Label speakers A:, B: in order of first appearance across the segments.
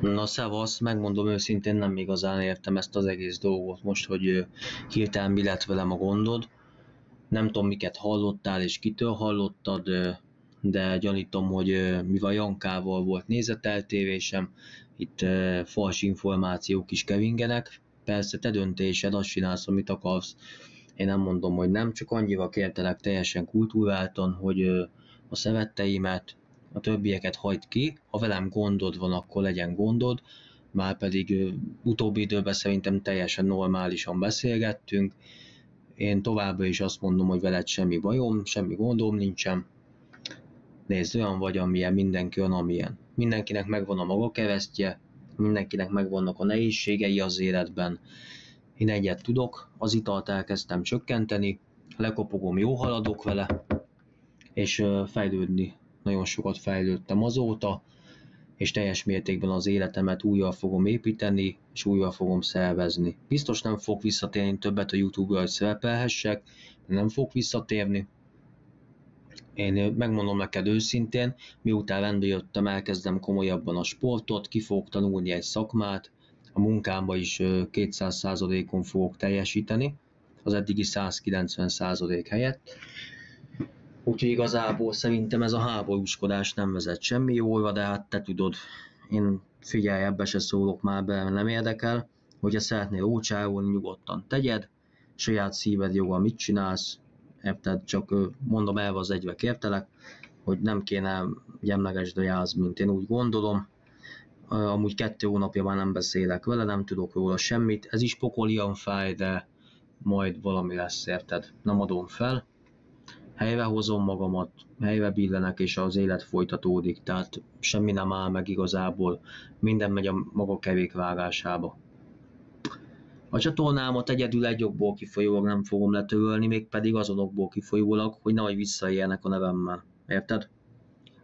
A: Na szevasz, megmondom őszintén nem igazán értem ezt az egész dolgot most, hogy hirtelen mi lett velem a gondod. Nem tudom miket hallottál és kitől hallottad, de gyanítom, hogy mivel Jankával volt nézeteltévésem, itt fals információk is kevingenek. Persze te döntésed, azt csinálsz, amit akarsz. Én nem mondom, hogy nem, csak annyival kértelek teljesen kultúráltan, hogy a szemetteimet, a többieket hagyd ki, ha velem gondod van, akkor legyen gondod, már pedig utóbbi időben szerintem teljesen normálisan beszélgettünk. Én továbbra is azt mondom, hogy veled semmi bajom, semmi gondom nincsen. Nézd, olyan vagy, amilyen, mindenki olyan, amilyen. Mindenkinek megvan a maga keresztje, mindenkinek megvannak a nehézségei az életben. Én egyet tudok, az italt elkezdtem csökkenteni, lekopogom, jó haladok vele, és fejlődni nagyon sokat fejlődtem azóta, és teljes mértékben az életemet újra fogom építeni, és újra fogom szervezni. Biztos nem fog visszatérni többet a YouTube-ra, hogy szerepelhessek, nem fog visszatérni. Én megmondom neked őszintén, miután rendbe jöttem, elkezdem komolyabban a sportot, ki fogok tanulni egy szakmát, a munkámba is 200%-on fogok teljesíteni, az eddigi 190% helyett, Úgyhogy igazából szerintem ez a háborúskodás nem vezet semmi jóra, de hát te tudod, én figyelj, ebbe se szólok már be, nem érdekel. Hogyha szeretnél ócsárolni, nyugodtan tegyed, saját szíved joga mit csinálsz, érted? Csak mondom el az egybe kértelek, hogy nem kéne gyemlegesd a jáz, mint én úgy gondolom. Amúgy kettő hónapja már nem beszélek vele, nem tudok róla semmit. Ez is pokolian fáj, de majd valami lesz, érted? Nem adom fel helyre hozom magamat, helyre billenek, és az élet folytatódik, tehát semmi nem áll meg igazából, minden megy a maga kerékvágásába. A csatornámat egyedül egy okból kifolyólag nem fogom letörölni, mégpedig azonokból kifolyólag, hogy nehogy visszaéljenek a nevemmel. Érted?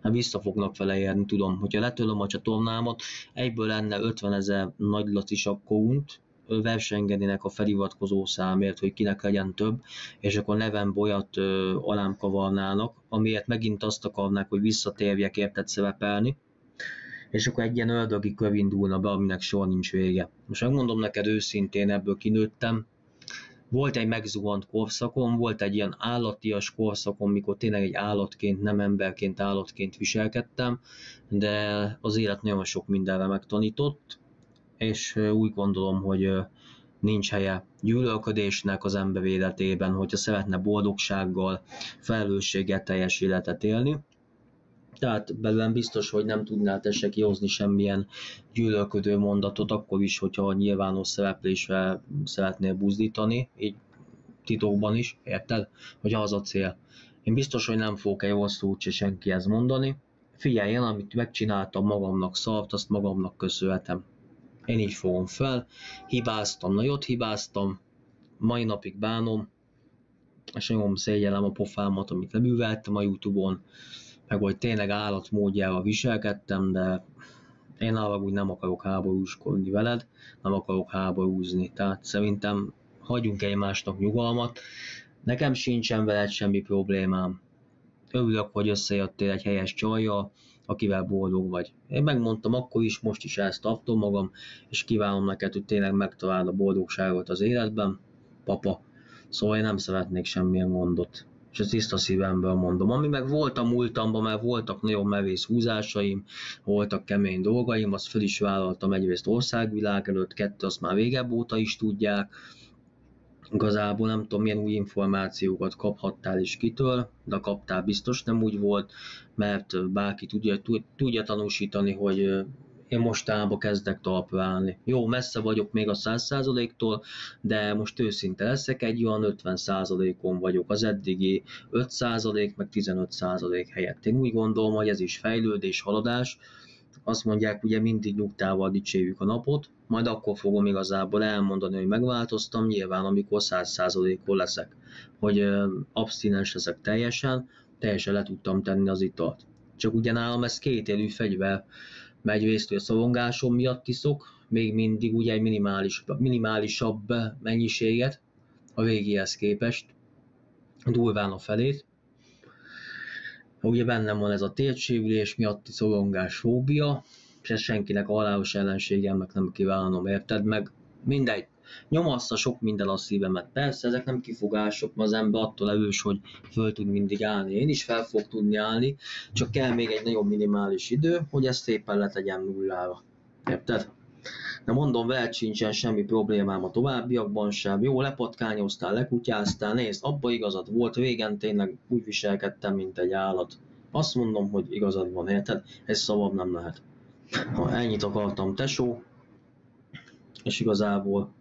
A: Hát vissza fognak vele érni, tudom. Hogyha letölöm a csatornámat, egyből lenne 50 ezer nagylatis account, versengenének a feliratkozó számért, hogy kinek legyen több, és akkor nevem bolyat ö, alám kavarnának, amiért megint azt akarnák, hogy visszatérjek érted szerepelni, és akkor egy ilyen ördögi kör indulna be, aminek soha nincs vége. Most megmondom neked őszintén, ebből kinőttem, volt egy megzuhant korszakom, volt egy ilyen állatias korszakom, mikor tényleg egy állatként, nem emberként, állatként viselkedtem, de az élet nagyon sok mindenre megtanított, és úgy gondolom, hogy nincs helye gyűlölködésnek az ember életében, hogyha szeretne boldogsággal, felelősséggel teljes életet élni. Tehát belőlem biztos, hogy nem tudnál te se kihozni semmilyen gyűlölködő mondatot, akkor is, hogyha a nyilvános szereplésre szeretnél buzdítani, így titokban is, érted? Hogy az a cél. Én biztos, hogy nem fogok egy rossz szót se senkihez mondani. Figyelj, én amit megcsináltam magamnak szart, azt magamnak köszönhetem. Én így fogom fel, hibáztam, nagyot hibáztam, mai napig bánom, és nagyon szégyellem a pofámat, amit lebűveltem a Youtube-on, meg hogy tényleg állatmódjával viselkedtem, de én nálam úgy nem akarok háborúskodni veled, nem akarok háborúzni, tehát szerintem hagyjunk egymásnak nyugalmat, nekem sincsen veled semmi problémám, örülök, hogy összejöttél egy helyes csajjal, akivel boldog vagy. Én megmondtam akkor is, most is ezt tartom magam, és kívánom neked, hogy tényleg megtaláld a boldogságot az életben, papa. Szóval én nem szeretnék semmilyen gondot. És ezt tiszta szívemből mondom. Ami meg volt a múltamban, mert voltak nagyon merész húzásaim, voltak kemény dolgaim, azt föl is vállaltam egyrészt országvilág előtt, kettő azt már végebb óta is tudják, Igazából nem tudom, milyen új információkat kaphattál is kitől, de kaptál biztos nem úgy volt, mert bárki tudja, tudja tanúsítani, hogy én mostanában kezdek talpra állni. Jó, messze vagyok még a 100%-tól, de most őszinte leszek, egy olyan 50%-on vagyok az eddigi 5% meg 15% helyett. Én úgy gondolom, hogy ez is fejlődés, haladás, azt mondják, ugye mindig nyugtával dicsérjük a napot, majd akkor fogom igazából elmondani, hogy megváltoztam, nyilván amikor 100%-on leszek, hogy abstinens leszek teljesen, teljesen le tudtam tenni az italt. Csak ugye nálam ez két élő fegyver, megy részt, hogy a szorongásom miatt iszok, még mindig ugye egy minimális, minimálisabb mennyiséget a végéhez képest, durván a felét, ugye bennem van ez a térsérülés miatti szorongás fóbia, és ez senkinek halálos ellenségemnek nem kívánom, érted? Meg mindegy, nyomassza sok minden a szívemet. Persze, ezek nem kifogások, ma az ember attól erős, hogy föl tud mindig állni. Én is fel fog tudni állni, csak kell még egy nagyon minimális idő, hogy ezt szépen letegyem nullára. Érted? De mondom, veled sincsen semmi problémám a továbbiakban sem. Jó, lepatkányoztál, lekutyáztál, nézd, abba igazad volt, régen tényleg úgy viselkedtem, mint egy állat. Azt mondom, hogy igazad van, érted? Ez szavabb nem lehet. Ha ennyit akartam, tesó, és igazából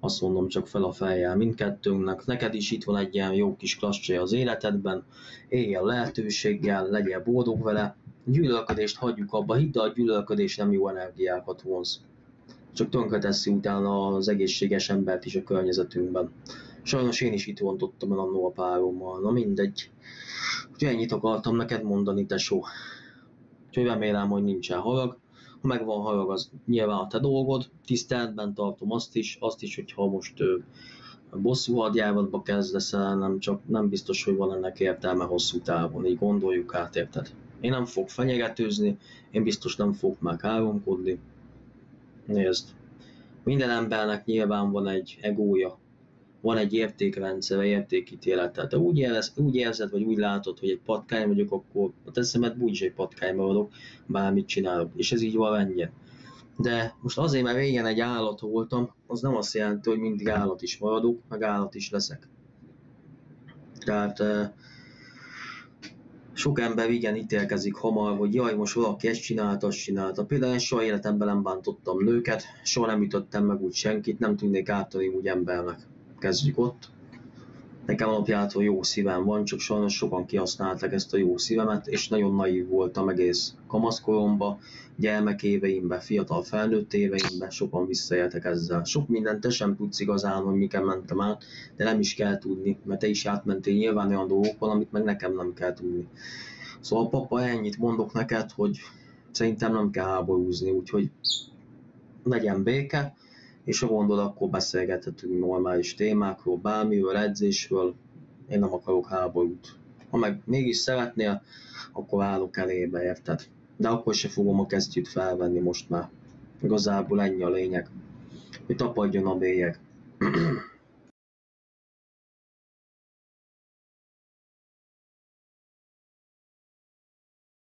A: azt mondom csak fel a fejjel mindkettőnknek. Neked is itt van egy ilyen jó kis klasszcsaj az életedben, élj a lehetőséggel, legyél boldog vele, gyűlölködést hagyjuk abba, hidd a gyűlölködés nem jó energiákat vonz. Csak tönkreteszi utána az egészséges embert is a környezetünkben. Sajnos én is itt vontottam el annó a párommal, na mindegy. Úgyhogy ennyit akartam neked mondani, tesó. Úgyhogy remélem, hogy nincsen harag ha megvan harag, az nyilván a te dolgod, tiszteletben tartom azt is, azt is, hogyha most ő, bosszú hadjáratba kezdesz el, nem, csak nem biztos, hogy van ennek értelme hosszú távon, így gondoljuk át, érted? Én nem fog fenyegetőzni, én biztos nem fog már káromkodni. Nézd, minden embernek nyilván van egy egója, van egy értékrendszer, értékítélete. Te úgy, érez, úgy érzed, vagy úgy látod, hogy egy patkány vagyok, akkor a te szemed úgyis egy patkány vagyok, bármit csinálok. És ez így van ennyi. De most azért, mert régen egy állat voltam, az nem azt jelenti, hogy mindig állat is maradok, meg állat is leszek. Tehát sok ember igen ítélkezik hamar, hogy jaj, most valaki ezt csinálta, azt csinálta. Például én soha életemben nem bántottam nőket, soha nem ütöttem meg úgy senkit, nem tudnék átadni úgy embernek kezdjük ott. Nekem alapjától jó szívem van, csak sajnos sokan kihasználták ezt a jó szívemet, és nagyon naív voltam egész kamaszkoromba, gyermekéveimbe, fiatal felnőtt éveimbe, sokan visszaéltek ezzel. Sok mindent te sem tudsz igazán, hogy miken mentem át, de nem is kell tudni, mert te is átmentél nyilván olyan dolgokon, amit meg nekem nem kell tudni. Szóval papa, ennyit mondok neked, hogy szerintem nem kell háborúzni, úgyhogy legyen béke, és ha gondol, akkor beszélgethetünk normális témákról, bármiről, edzésről, én nem akarok háborút. Ha meg mégis szeretnél, akkor állok elébe, érted? De akkor se fogom a kesztyűt felvenni most már. Igazából ennyi a lényeg, hogy tapadjon a bélyeg.